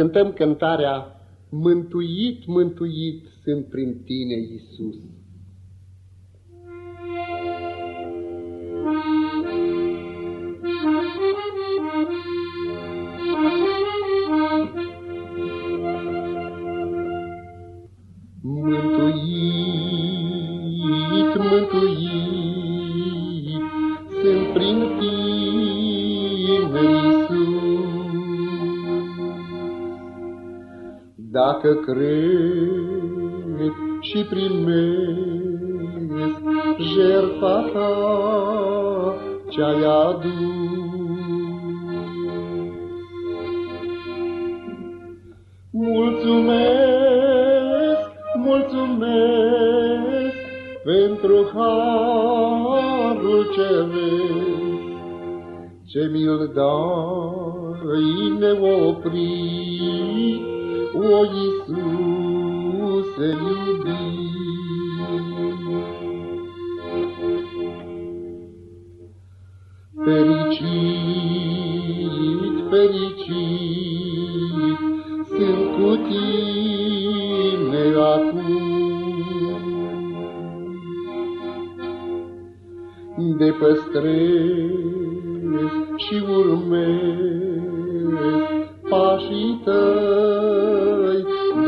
cântăm cântarea Mântuit, mântuit sunt prin tine, Iisus. Mântuit, mântuit sunt prin tine, Dacă cred și primesc jertfa ta ce-ai adus. Mulțumesc, mulțumesc pentru harul ceresc ce mi-l dai neoprit o Iisuse iubit. Fericit, fericit, sunt cu tine acum. De păstrez și urmez pașii tăi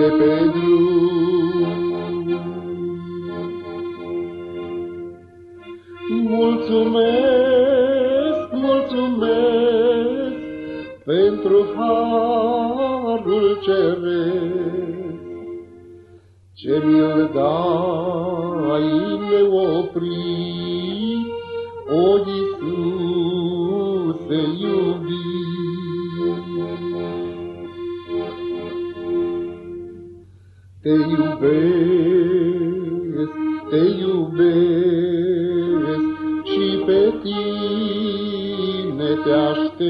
de pe drum. Mulțumesc, mulțumesc pentru harul ceresc, ce mi-l dai neoprit, o Iisuse iubit. Te iubesc, te iubesc și pe tine te aștept.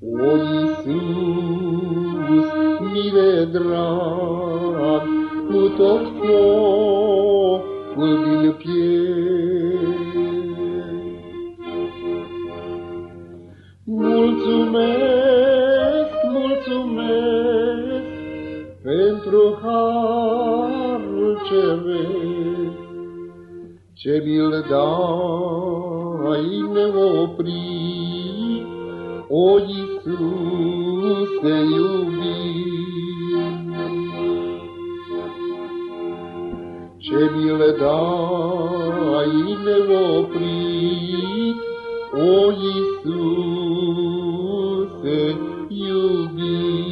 O Iisus, mire drag, cu tot focul din piept. pentru harul ceresc, ce mi-l dai neoprit, o Iisuse iubit. Ce mi-l dai neoprit, o Iisuse iubit.